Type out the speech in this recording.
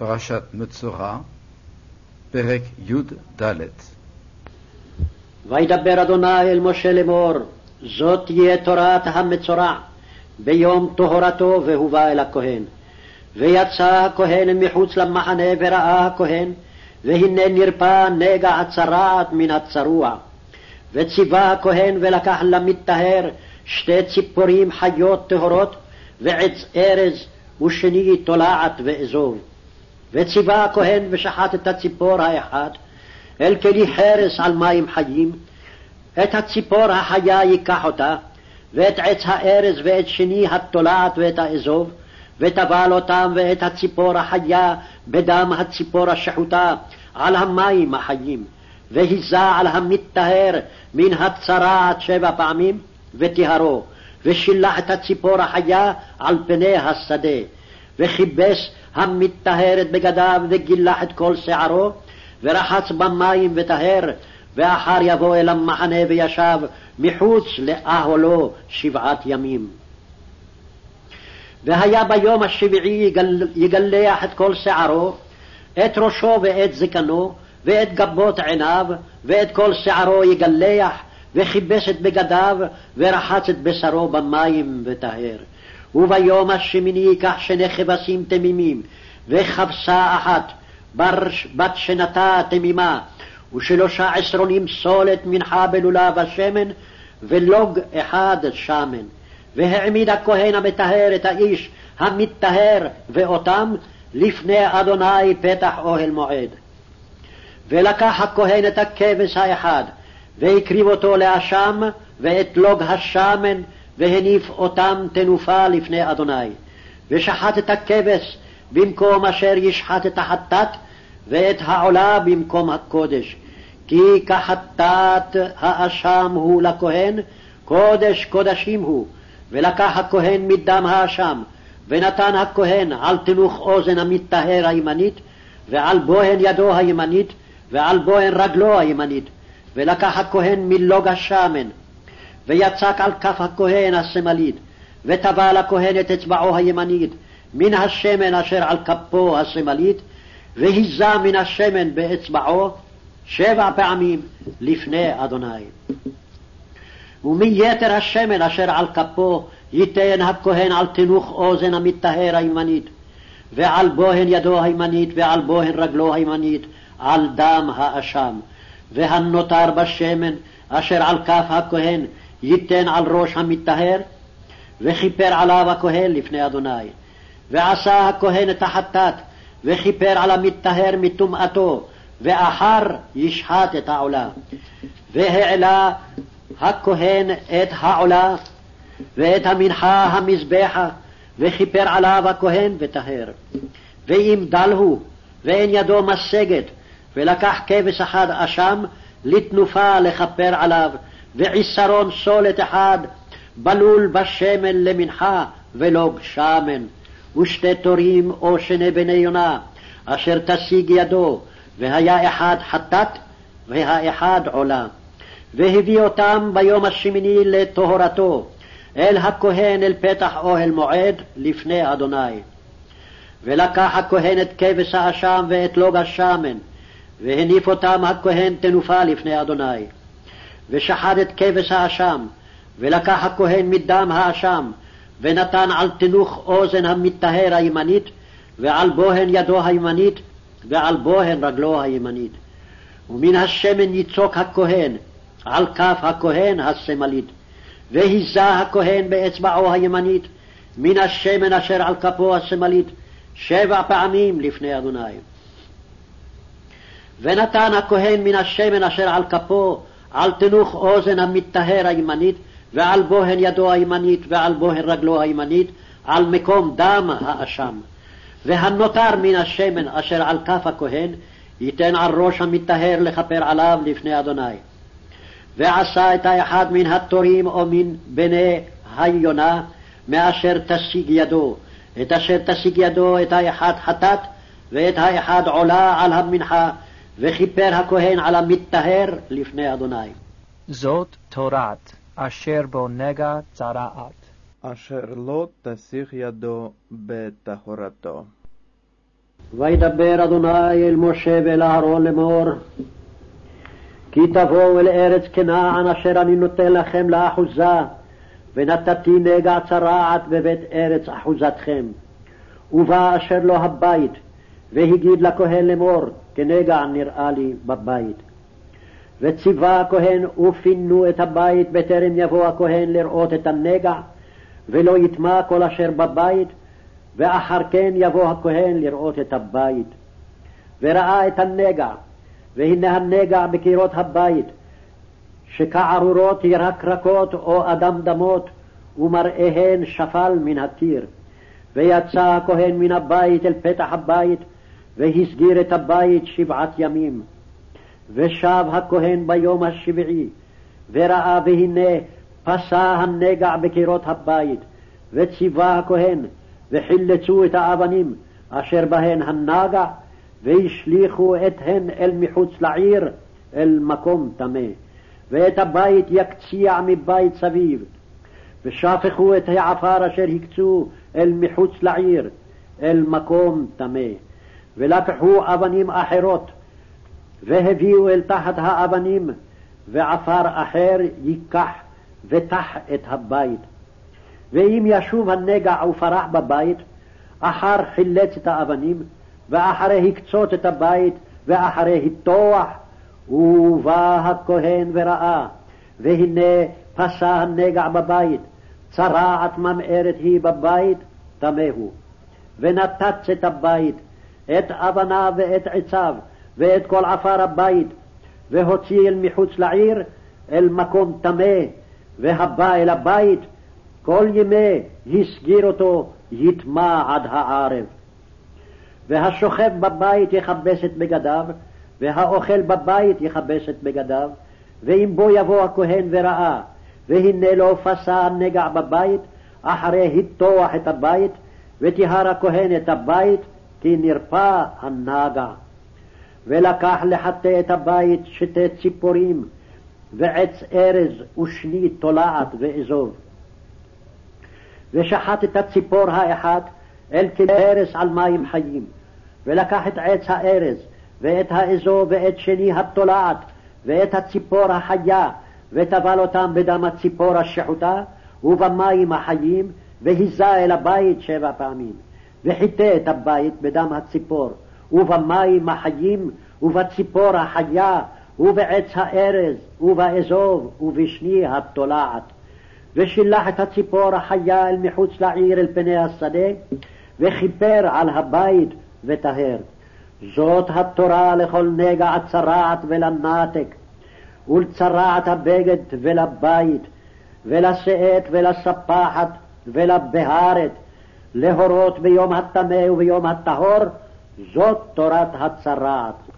פרשת מצורע, פרק י"ד וידבר אדוני אל משה לאמור, זאת תהיה תורת המצורע, ביום טהרתו והובא אל הכהן. ויצא הכהן מחוץ למחנה וראה הכהן, והנה נרפא נגע הצרעת מן הצרוע. וציווה הכהן ולקח למטהר שתי ציפורים חיות טהורות, ועץ ארז, ושני תולעת ואזוב. וציווה הכהן ושחט את הציפור האחד אל כלי חרס על מים חיים, את הציפור החיה ייקח אותה, ואת עץ הארז ואת שני התולעת ואת האזוב, וטבל אותם ואת הציפור החיה בדם הציפור השחוטה על המים החיים, והיזה על המטהר מן הצרעת שבע פעמים, וטיהרו, ושילח את הציפור החיה על פני השדה, וכיבס המטהר את בגדיו וגילח את כל שערו, ורחץ במים וטהר, ואחר יבוא אל המחנה וישב מחוץ לאהלו שבעת ימים. והיה ביום השביעי יגל, יגלח את כל שערו, את ראשו ואת זקנו, ואת גבות עיניו, ואת כל שערו יגלח, וכיבס את בגדיו, ורחץ את בשרו במים וטהר. וביום השמיני ייקח שני כבשים תמימים, וכבשה אחת, בת שנתה תמימה, ושלושה עשרונים סולת מנחה בלולב השמן, ולוג אחד שמן. והעמיד הכהן המטהר את האיש המטהר ואותם לפני אדוני פתח אוהל מועד. ולקח הכהן את הכבש האחד, והקריב אותו לאשם, ואת לוג השמן, והניף אותם תנופה לפני אדוני. ושחט את הכבש במקום אשר ישחט את החטאת, ואת העולה במקום הקודש. כי כחטאת האשם הוא לכהן, קודש קודשים הוא. ולקח הכהן מדם האשם, ונתן הכהן על תנוך אוזן המטהר הימנית, ועל בוהן ידו הימנית, ועל בוהן רגלו הימנית. ולקח הכהן מלוג השמן, ויצק על כף הכהן השמאלית, וטבע לכהן את אצבעו הימנית, מן השמן אשר על כפו השמאלית, והיזה מן השמן באצבעו שבע פעמים לפני אדוני. ומיתר השמן אשר על כפו ייתן הכהן על תנוך אוזן המטהר הימנית, ועל בוהן ידו הימנית, ועל בוהן רגלו הימנית, על דם האשם. והנותר בשמן אשר על כף הכהן ייתן על ראש המטהר, וכיפר עליו הכהן לפני אדוני. ועשה הכהן את החטאת, וכיפר על המטהר מטומאתו, ואחר ישחט את העולה. והעלה הכהן את העולה, ואת המנחה המזבחה, וכיפר עליו הכהן וטהר. ואם דל הוא, ואין ידו משגת, ולקח כבש אחד אשם, לתנופה לכפר עליו, ועשרון סולת אחד, בלול בשמן למנחה, ולוג שמן. ושתי תורים או שני בני יונה, אשר תשיג ידו, והיה אחד חטאת, והאחד עולה. והביא אותם ביום השמיני לטהרתו, אל הכהן אל פתח אוהל מועד, לפני אדוני. ולקח הכהן את כבש האשם ואת לוג השמן, והניף אותם הכהן תנופה לפני אדוני. ושחט את כבש האשם, ולקח הכהן מדם האשם, ונתן על תנוך אוזן המטהר הימנית, ועל בוהן ידו הימנית, ועל בוהן רגלו הימנית. ומן השמן יצוק הכהן, על כף הכהן השמאלית. והיזה הכהן באצבעו הימנית, מן השמן אשר על כפו השמאלית, שבע פעמים לפני אדוני. ונתן הכהן מן השמן אשר על כפו, על תנוך אוזן המטהר הימנית, ועל בוהן ידו הימנית, ועל בוהן רגלו הימנית, על מקום דם האשם. והנותר מן השמן אשר על כף הכהן, ייתן על ראש המטהר לכפר עליו לפני אדוני. ועשה את האחד מן התורים או מן בני היונה, מאשר תשיג ידו, את אשר תשיג ידו את האחד חטאת, ואת האחד עולה על המנחה, וכיפר הכהן על המטהר לפני אדוני. זאת תורת אשר בו נגע צרעת. אשר לא תסיך ידו בטהרתו. וידבר אדוני אל משה ואל אהרון לאמור כי תבואו אל ארץ כנען אשר אני נותן לכם לאחוזה ונתתי נגע צרעת בבית ארץ אחוזתכם ובא אשר לו הבית והגיד לכהן לאמור כנגע נראה לי בבית וציווה הכהן ופינו את הבית בטרם יבוא הכהן לראות את הנגע ולא יטמע כל אשר בבית ואחר כן יבוא הכהן לראות את הבית. וראה את הנגע, והנה הנגע בקירות הבית, שכערורות ירקרקות או אדמדמות, ומראיהן שפל מן הקיר. ויצא הכהן מן הבית אל פתח הבית, והסגיר את הבית שבעת ימים. ושב הכהן ביום השביעי, וראה והנה פסע הנגע בקירות הבית, וציווה הכהן, וחילצו את האבנים אשר בהן הנגע, והשליכו אתהן אל מחוץ לעיר, אל מקום טמא. ואת הבית יקציע מבית סביב, ושפכו את העפר אשר הקצו אל מחוץ לעיר, אל מקום טמא. ולקחו אבנים אחרות, והביאו אל תחת האבנים, ועפר אחר ייקח ותח את הבית. ואם ישוב הנגע ופרח בבית, אחר חילץ את האבנים, ואחרי הקצות את הבית, ואחרי היטוח, ובא הכהן וראה, והנה פסע הנגע בבית, צרעת ממארת היא בבית, טמא הוא. ונתץ את הבית, את אבניו ואת עציו, ואת כל עפר הבית, והוציא אל מחוץ לעיר, אל מקום טמא, והבא אל הבית, כל ימי הסגיר אותו יטמע עד הערב. והשוכב בבית יכבס את בגדיו, והאוכל בבית יכבס את בגדיו, ואם בו יבוא הכהן וראה, והנה לא פסע הנגע בבית, אחרי היטוח את הבית, וטיהר הכהן את הבית, כי נרפא הנגע. ולקח לחטא את הבית שתי ציפורים, ועץ ארז ושני תולעת ואזוב. ושחט את הציפור האחת אל תלרס על מים חיים, ולקח את עץ הארז, ואת האזוב, ואת שני התולעת, ואת הציפור החיה, וטבל אותם בדם הציפור השחוטה, ובמים החיים, והיזה אל הבית שבע פעמים. וחיטא את הבית בדם הציפור, ובמים החיים, ובציפור החיה, ובעץ הארז, ובאזוב, ובשני התולעת. ושילח את הציפור החיה אל מחוץ לעיר אל פני השדה, וכיפר על הבית וטהר. זאת התורה לכל נגע צרעת ולנתק, ולצרעת הבגד ולבית, ולשאת ולספחת ולבהרת, להורות ביום הטמא וביום הטהור, זאת תורת הצרעת.